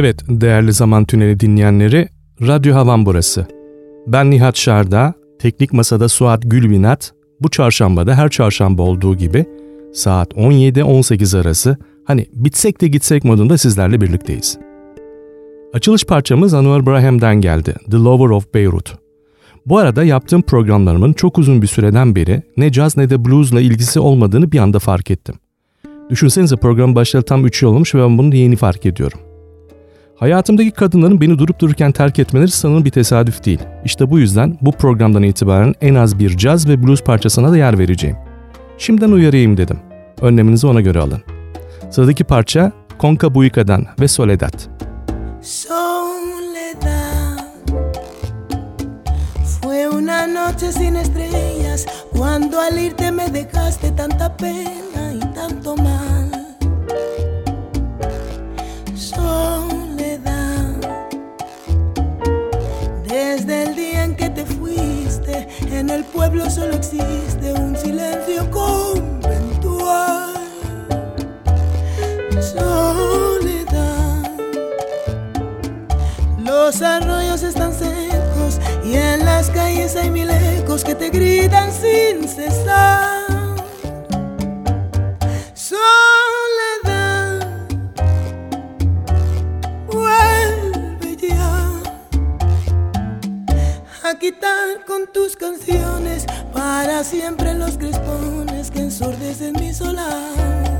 Evet değerli Zaman Tüneli dinleyenleri, Radyo Havan burası. Ben Nihat Şarda, Teknik Masada Suat Gülbinat, bu çarşambada her çarşamba olduğu gibi saat 17-18 arası hani bitsek de gitsek modunda sizlerle birlikteyiz. Açılış parçamız Anwar Braham'den geldi, The Lover of Beirut. Bu arada yaptığım programlarımın çok uzun bir süreden beri ne caz ne de bluesla ilgisi olmadığını bir anda fark ettim. Düşünsenize program başladı tam 3 yıl olmuş ve ben bunu yeni fark ediyorum. Hayatımdaki kadınların beni durup dururken terk etmeleri sanırım bir tesadüf değil. İşte bu yüzden bu programdan itibaren en az bir caz ve blues parçasına da yer vereceğim. Şimdiden uyarayım dedim. Önleminizi ona göre alın. Sıradaki parça Conca Buica'dan ve Soledad. Soledad noche sin estrellas Cuando al irte me dejaste tanta pena y tanto mal Desde el día en que te fuiste, en el pueblo solo existe un silencio conventual. Soledad. Los arroyos están secos y en las calles hay mil ecos que te gritan sin cesar. Quitar con tus canciones para siempre los crespones que ensordecen mi solar.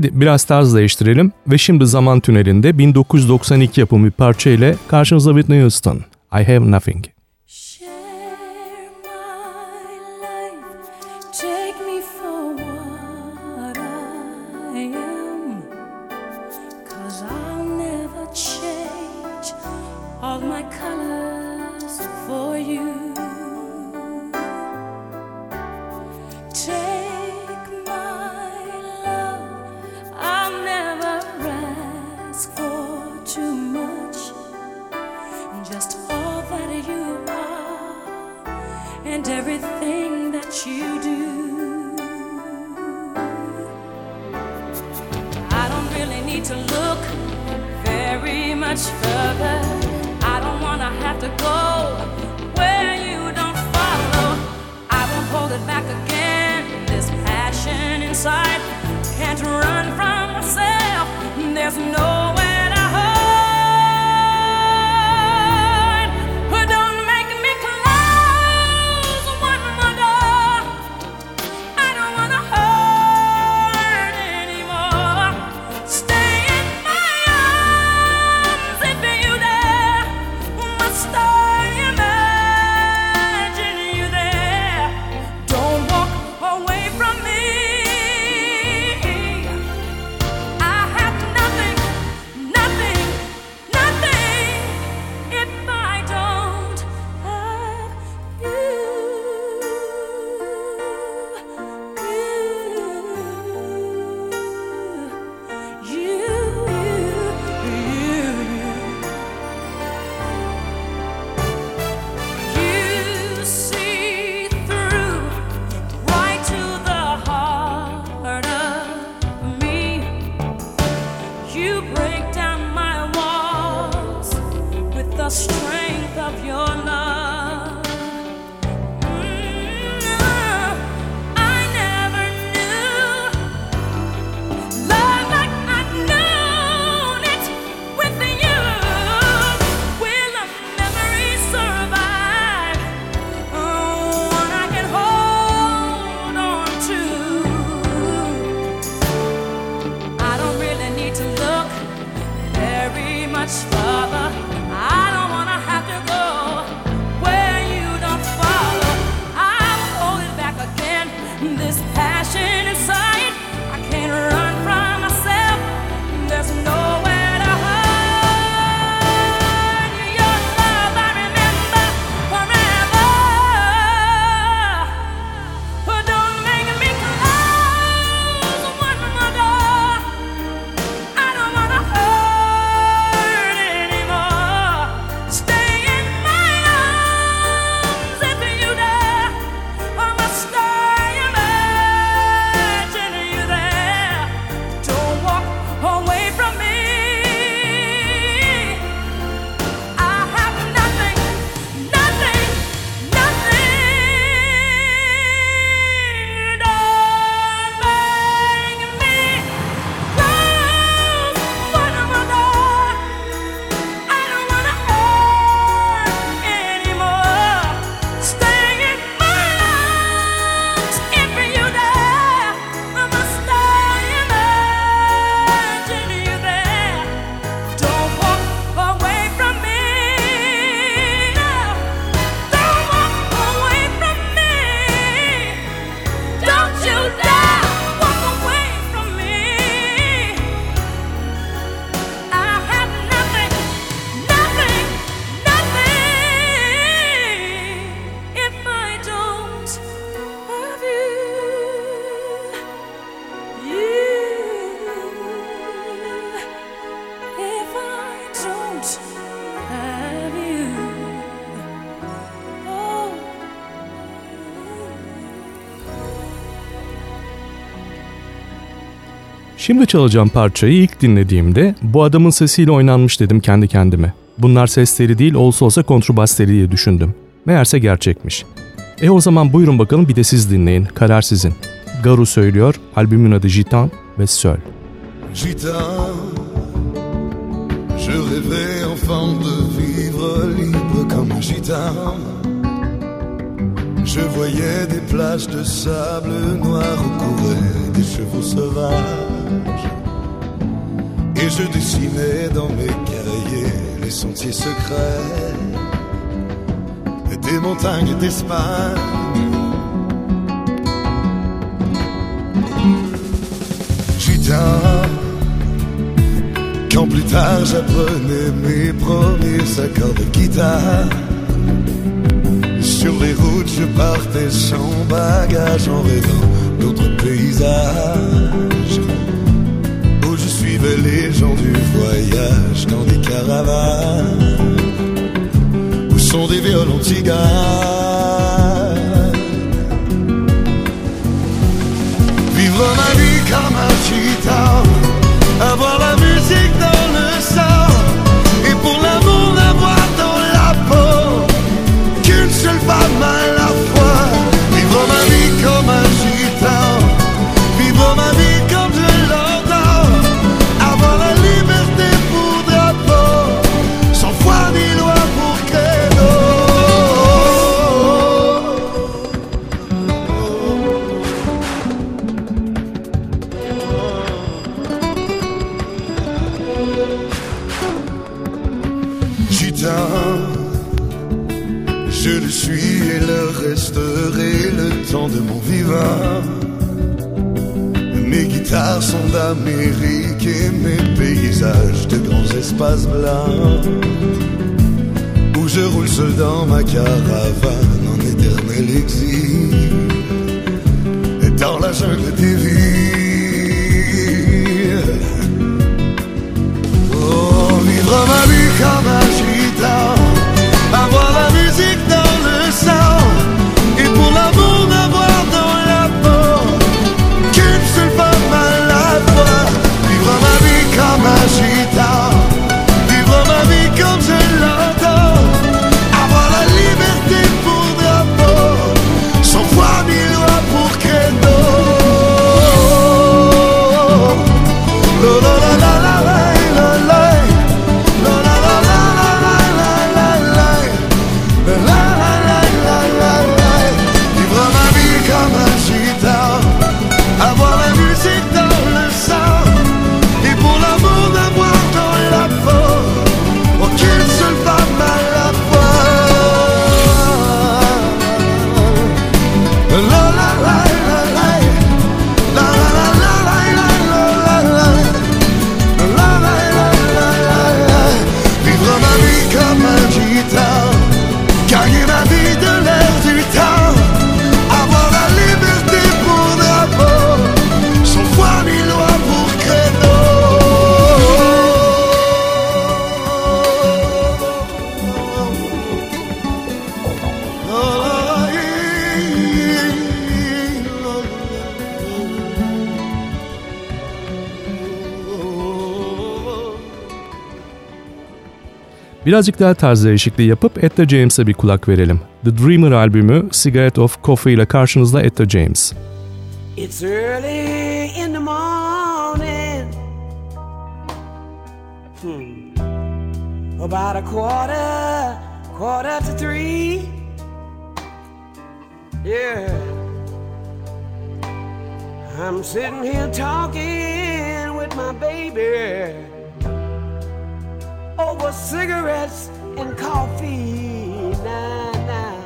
Haydi biraz tarz değiştirelim ve şimdi zaman tünelinde 1992 yapımı bir parça ile karşınızda Whitney Houston. I Have Nothing. Şimdi çalacağım parçayı ilk dinlediğimde bu adamın sesiyle oynanmış dedim kendi kendime. Bunlar sesleri değil olsa olsa kontrbasleri diye düşündüm. Meğerse gerçekmiş. E o zaman buyurun bakalım bir de siz dinleyin. Karar sizin. Garu söylüyor, albümün adı Gitan ve Söl. Gitan, je rêvais enfant de vivre libre comme un gitan. Je voyais des plages de sable noir courir des chevaux sauvages. Et je dessinais dans mes cahiers les sentiers secrets des montagnes d'Espagne. Gitan, quand plus tard j'apprenais mes premiers accords de guitare sur les routes, je partais sans bagage en rêvant d'autres paysages. Les gens du voyage dans des caravanes. Où sont des violons tiganes. Vivre ma vie comme un cheetah. Avoir la musique dans le sang. Mes guitares sont d'Amérique et mes paysages de grands espaces blancs. Où je roule seul dans ma caravane en éternel exil. Et dans la jungle des villes. Oh, vivre ma vie comme Birazcık daha tarz değişikliği yapıp Etta James'e bir kulak verelim. The Dreamer albümü Cigarette of Coffee ile karşınızda Etta James. It's early in the morning. Hmm. About a quarter, quarter to three. Yeah. I'm sitting here talking with my baby over cigarettes and coffee. Now, now.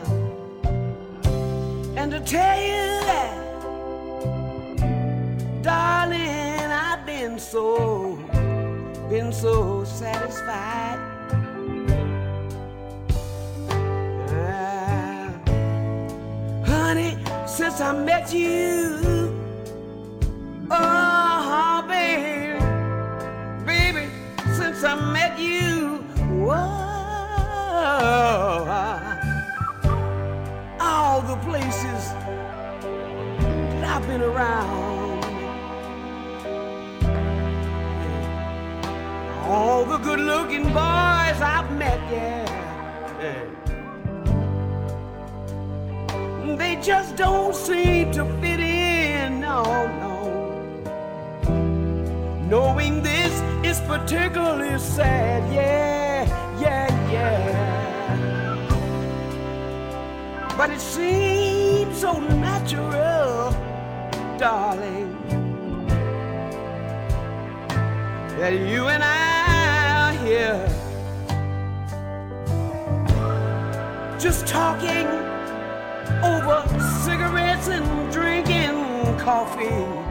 And to tell you that Darling, I've been so, been so satisfied. Ah, honey, since I met you, oh, baby, since I met you, whoa, all the places that I've been around. All the good looking boys I've met, yeah. They just don't seem to fit in, no, no. Knowing this is particularly sad, yeah, yeah, yeah. But it seems so natural, darling. that you and I are here just talking over cigarettes and drinking coffee.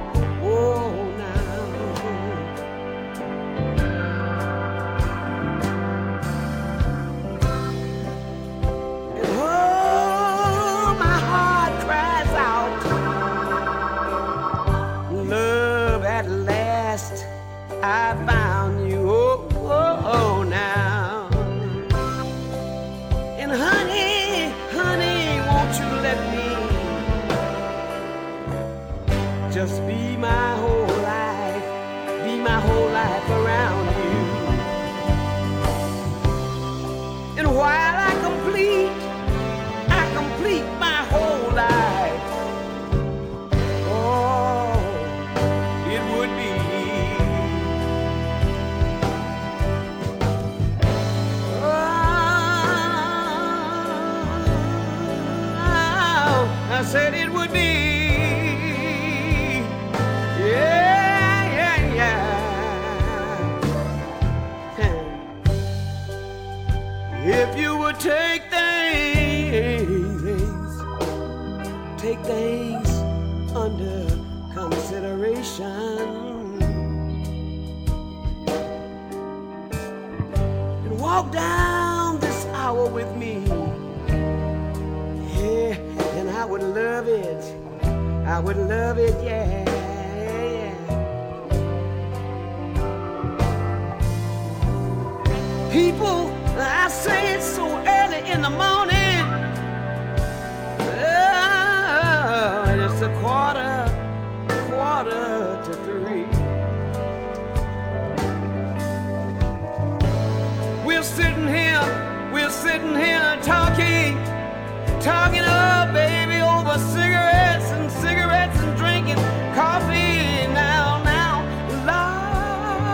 Talking up, baby, over cigarettes and cigarettes and drinking coffee. Now, now, Lord,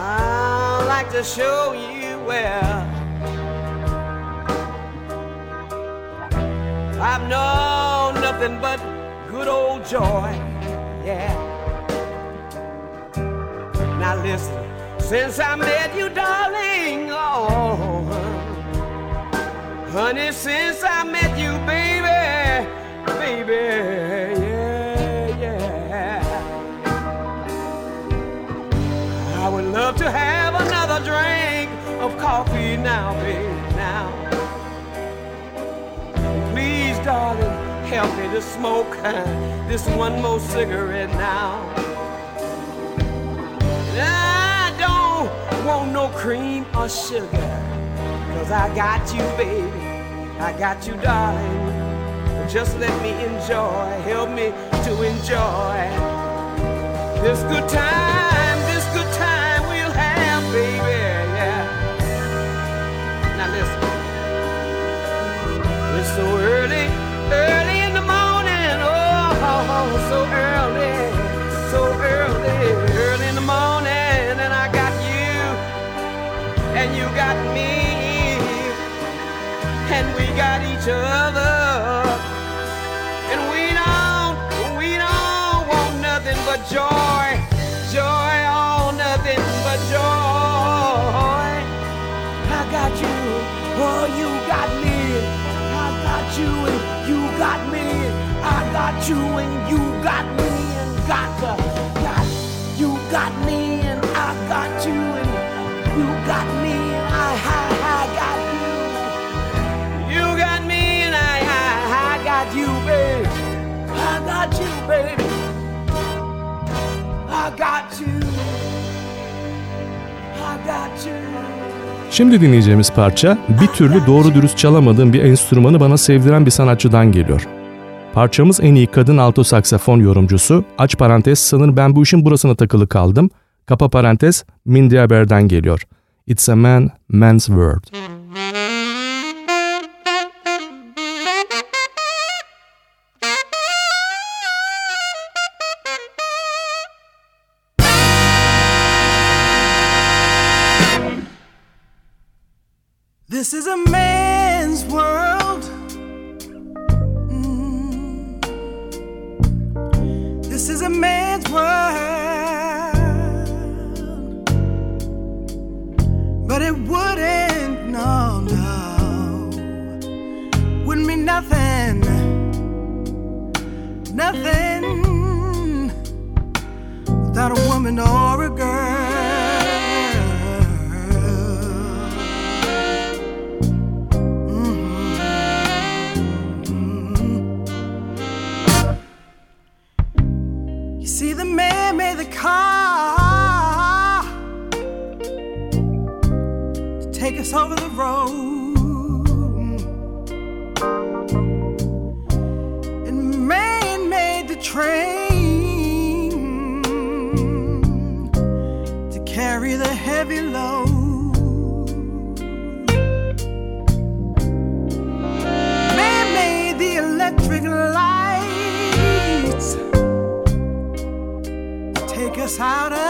I'd like to show you where I've known nothing but good old joy. Yeah. Now listen. Since I met you, darling, oh, honey, since I met you, baby, baby, yeah, yeah. I would love to have another drink of coffee now, baby, now. Please, darling, help me to smoke this one more cigarette now. I don't want no cream or sugar. Cause I got you, baby. I got you, darling. Just let me enjoy. Help me to enjoy this good time, this good time we'll have, baby. Yeah. Now listen. It's so early, early in the morning. Oh, so early, so early, early in the morning. And I got you, and you got me and we got each other. And we don't, we don't want nothing but joy, joy, all oh, nothing but joy. I got you, oh, you got me. I got you and you got me. I got you and you got me and got the, got, you got me. Şimdi dinleyeceğimiz parça bir türlü doğru dürüst çalamadığım bir enstrümanı bana sevdiren bir sanatçıdan geliyor. Parçamız en iyi kadın alto saksafon yorumcusu, aç parantez sanır ben bu işin burasına takılı kaldım, kapa parantez Mindy Haber'den geliyor. It's a man, man's world. us how to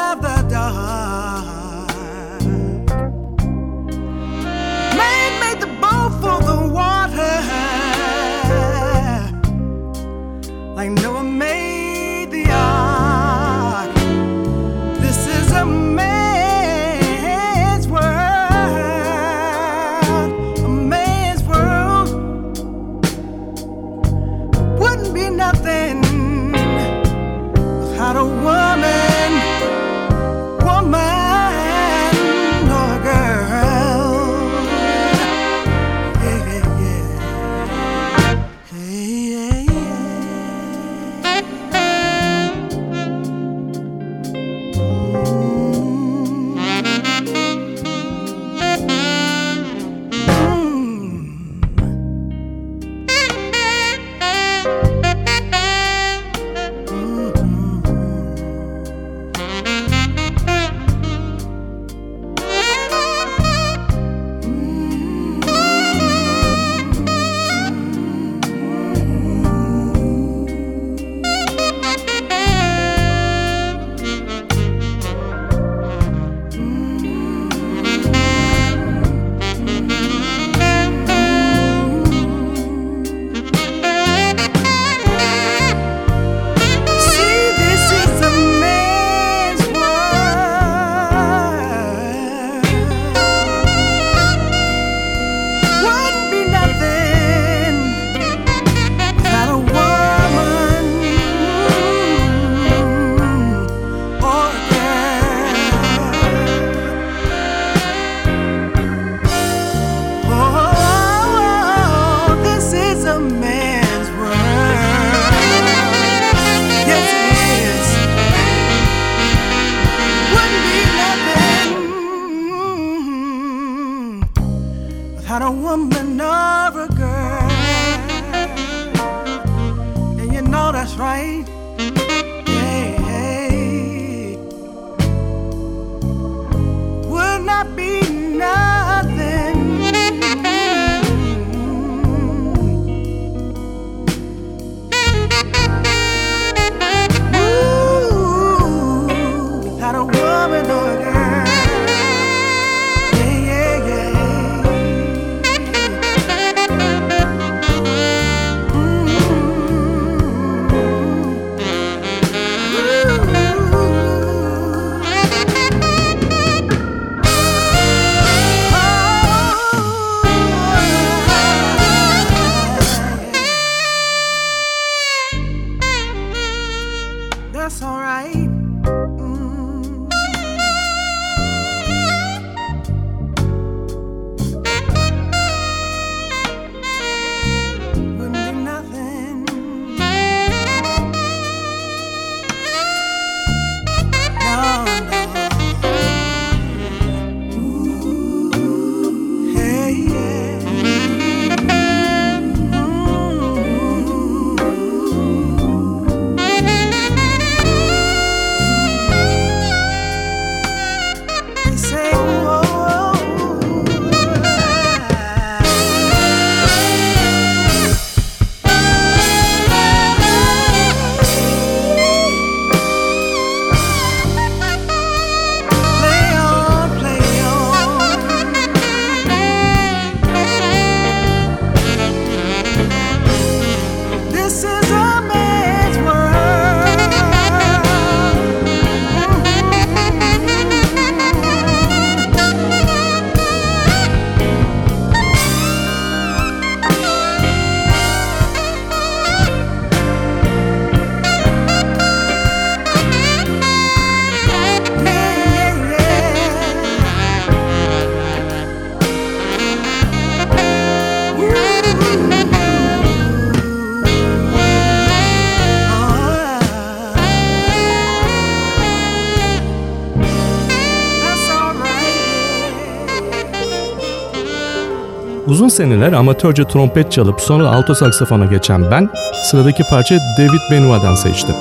seneler amatörce trompet çalıp sonra alto saksafona geçen ben sıradaki parça David Benoit'dan seçtim.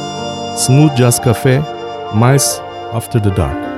Smooth Jazz Cafe, Miles After the Dark.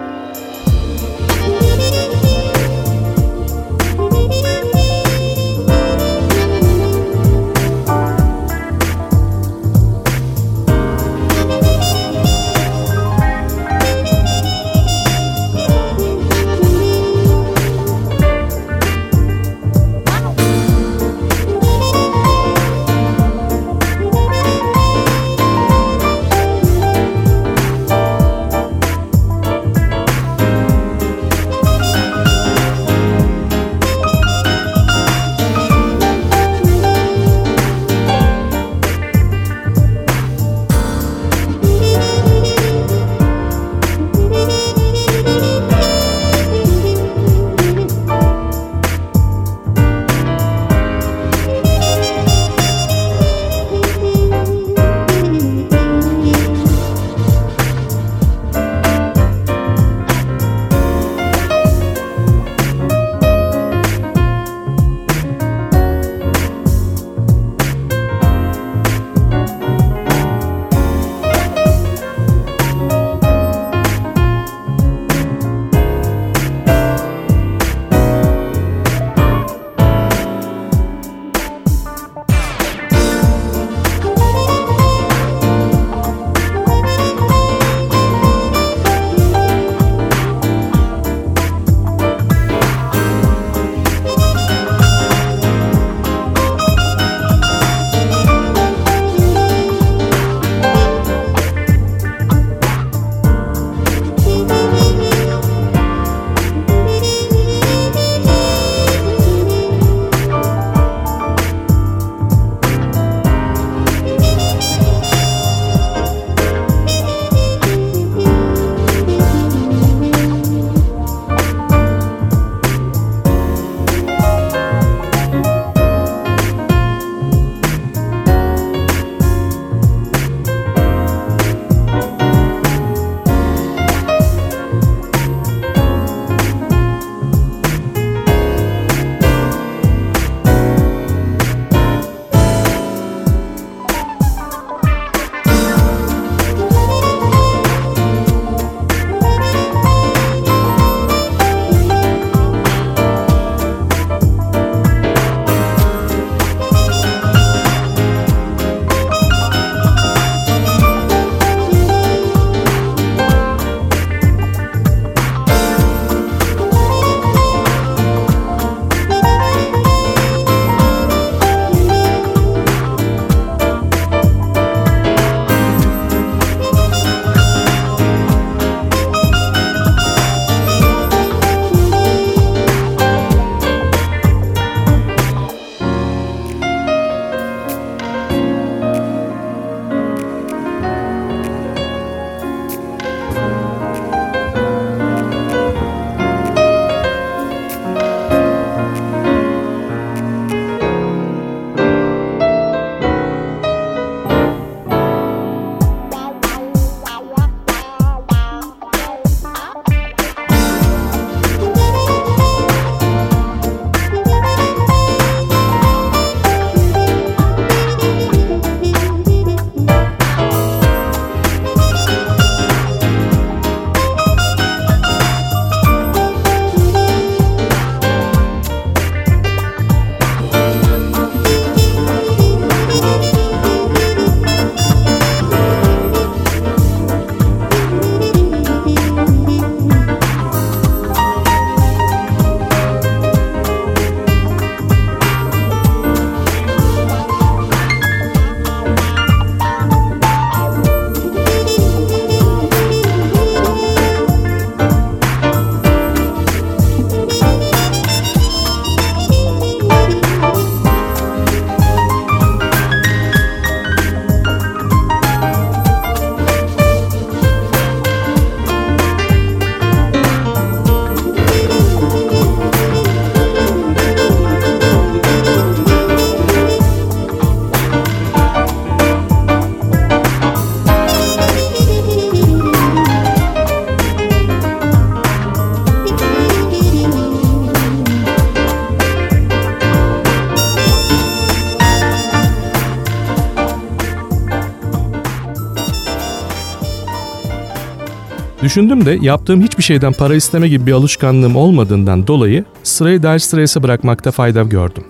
Düşündüm de yaptığım hiçbir şeyden para isteme gibi bir alışkanlığım olmadığından dolayı sırayı Dire Straits'e bırakmakta fayda gördüm.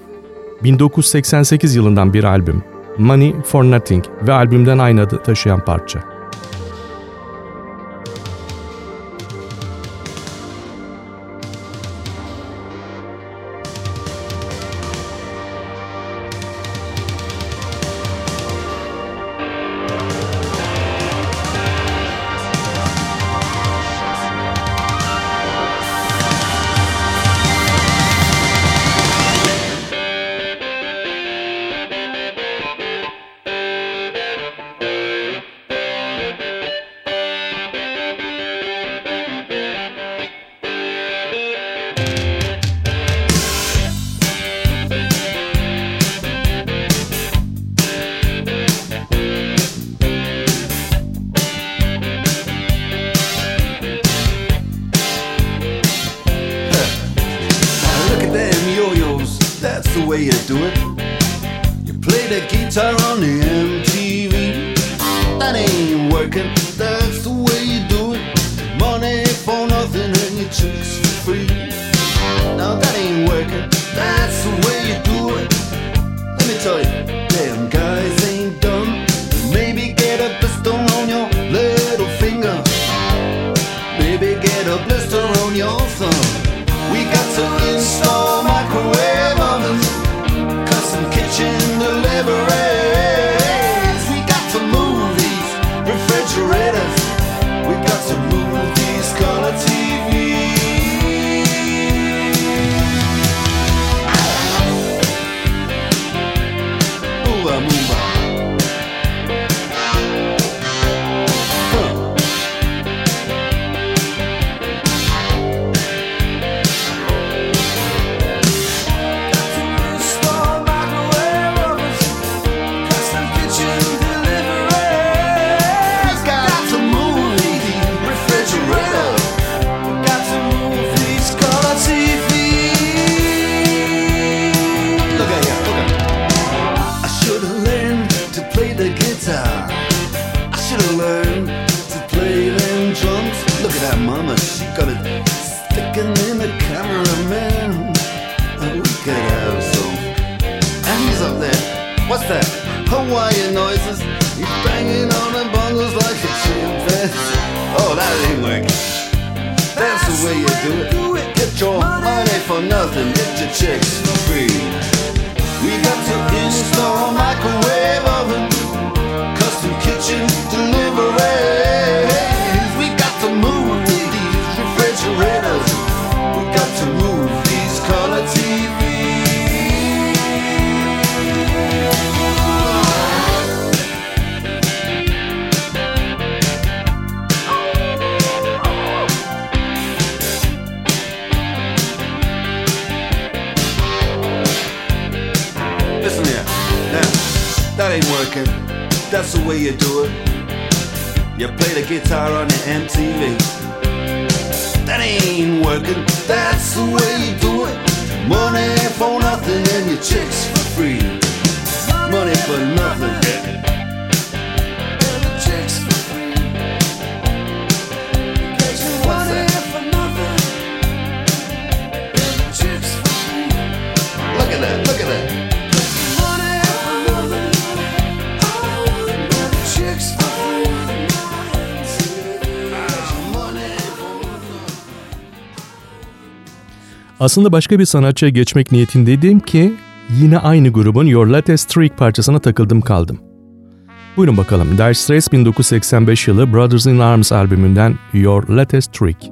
1988 yılından bir albüm, Money for Nothing ve albümden aynı adı taşıyan parça. tell you. MTV. That ain't working, that's the way. Aslında başka bir sanatçıya geçmek niyetindeydim ki yine aynı grubun Your Latest Trick parçasına takıldım kaldım. Buyurun bakalım Dire Straits 1985 yılı Brothers in Arms albümünden Your Latest Trick. the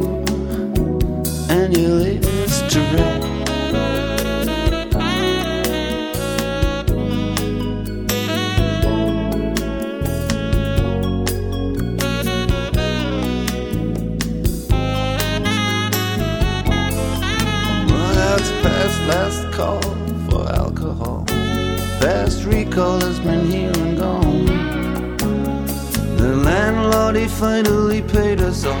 past last call for alcohol. Fast recall has been here and gone. The landlord, he finally paid us all.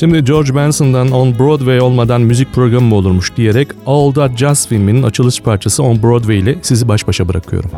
Şimdi George Benson'dan On Broadway olmadan müzik programı mı olurmuş diyerek All That Jazz filminin açılış parçası On Broadway ile sizi baş başa bırakıyorum.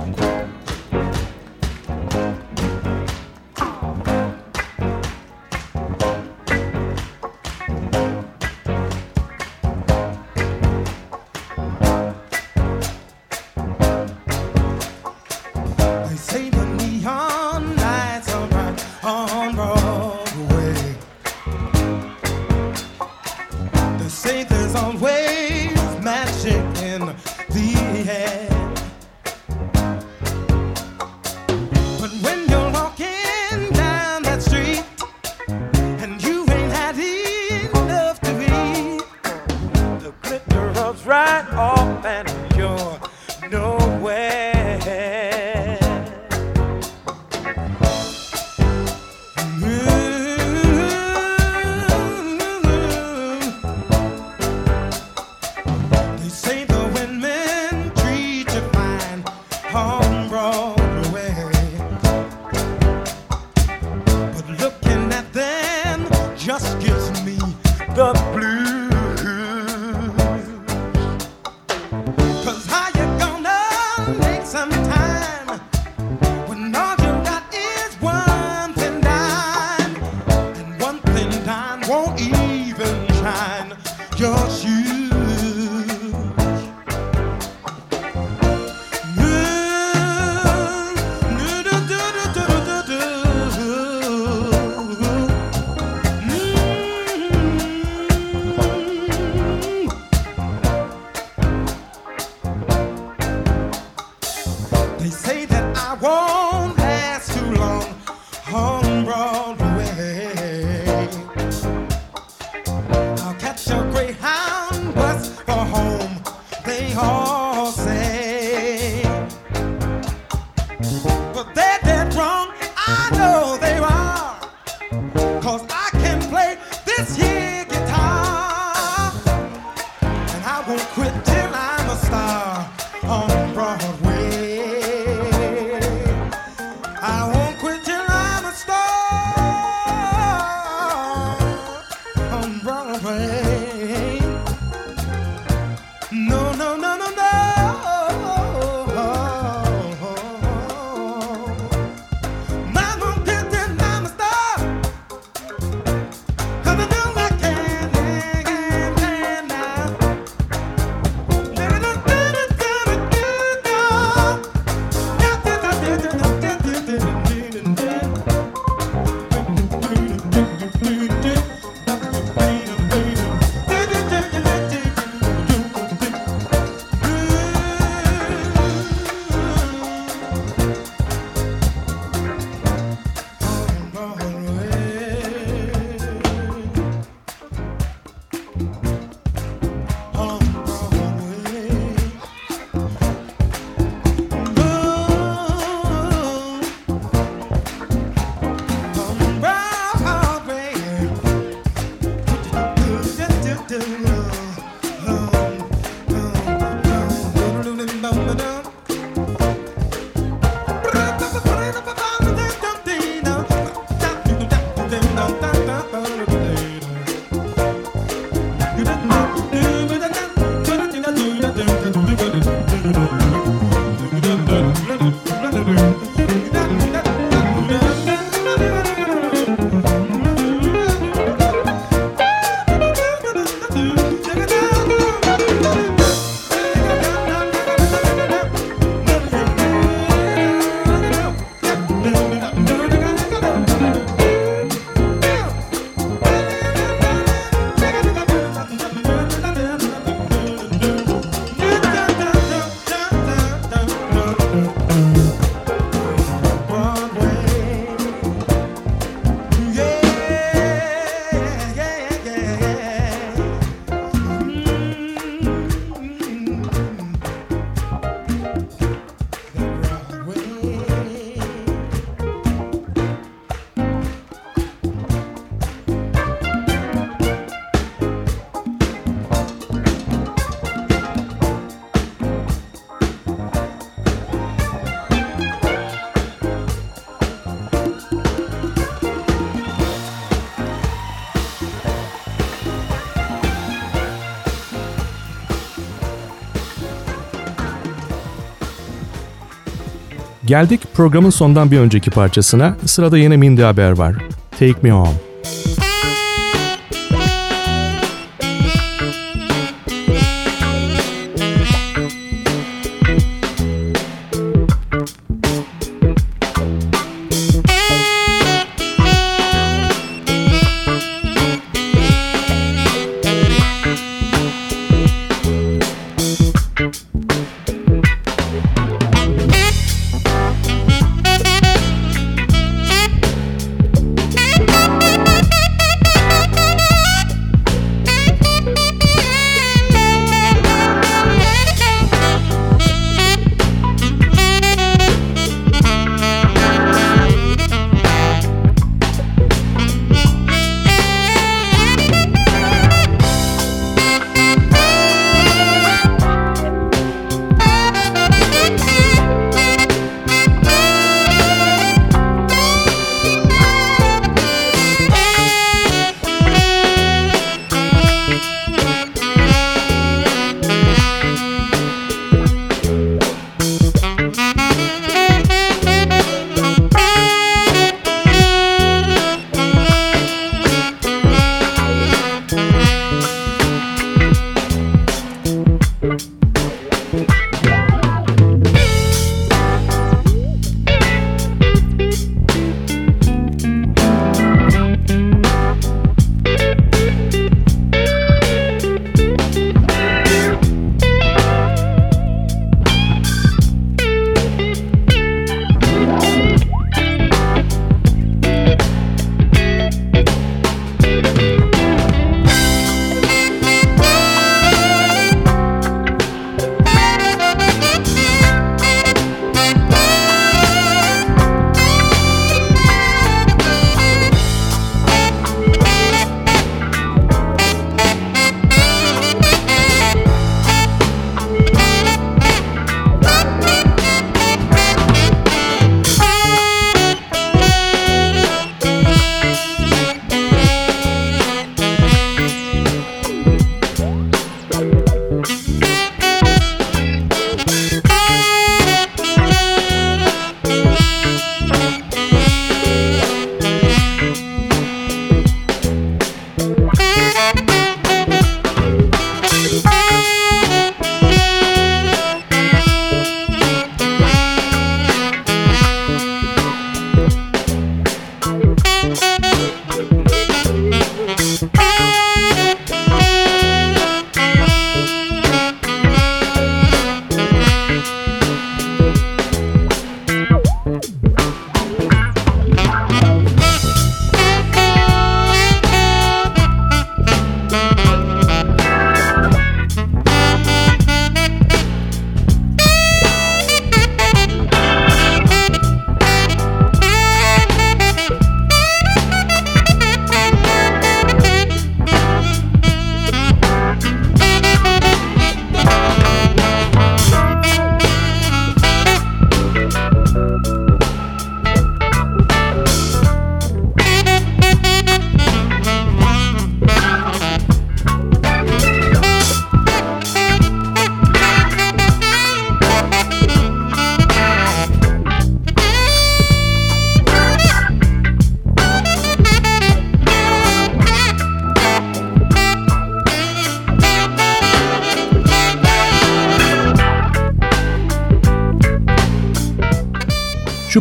Geldik programın sondan bir önceki parçasına. Sırada yine Mindy Haber var. Take Me Home.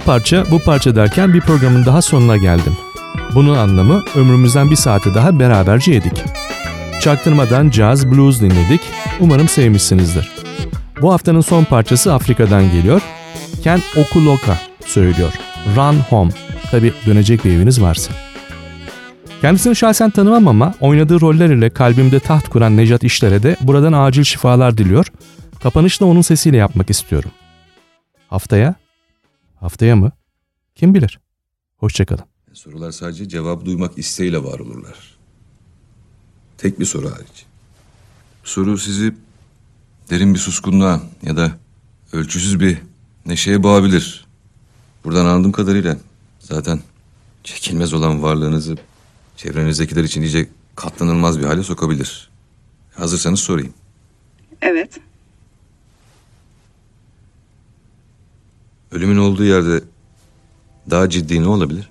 Parça bu parça derken bir programın daha sonuna geldim. Bunun anlamı ömrümüzden bir saati daha beraberce yedik. Çaktırmadan jazz, blues dinledik. Umarım sevmişsinizdir. Bu haftanın son parçası Afrika'dan geliyor. Ken Okuloka söylüyor. Run Home. Tabi dönecek bir eviniz varsa. Kendisini şahsen tanımam ama oynadığı roller ile kalbimde taht kuran Nejat İşler'e de buradan acil şifalar diliyor. Kapanışta onun sesiyle yapmak istiyorum. Haftaya? Haftaya mı? Kim bilir? Hoşçakalın. Sorular sadece cevap duymak isteğiyle var olurlar. Tek bir soru hariç. Soru sizi derin bir suskunluğa ya da ölçüsüz bir neşeye boğabilir. Buradan anladığım kadarıyla zaten çekilmez olan varlığınızı çevrenizdekiler için iyice katlanılmaz bir hale sokabilir. Hazırsanız sorayım. Evet. Ölümün olduğu yerde daha ciddi ne olabilir?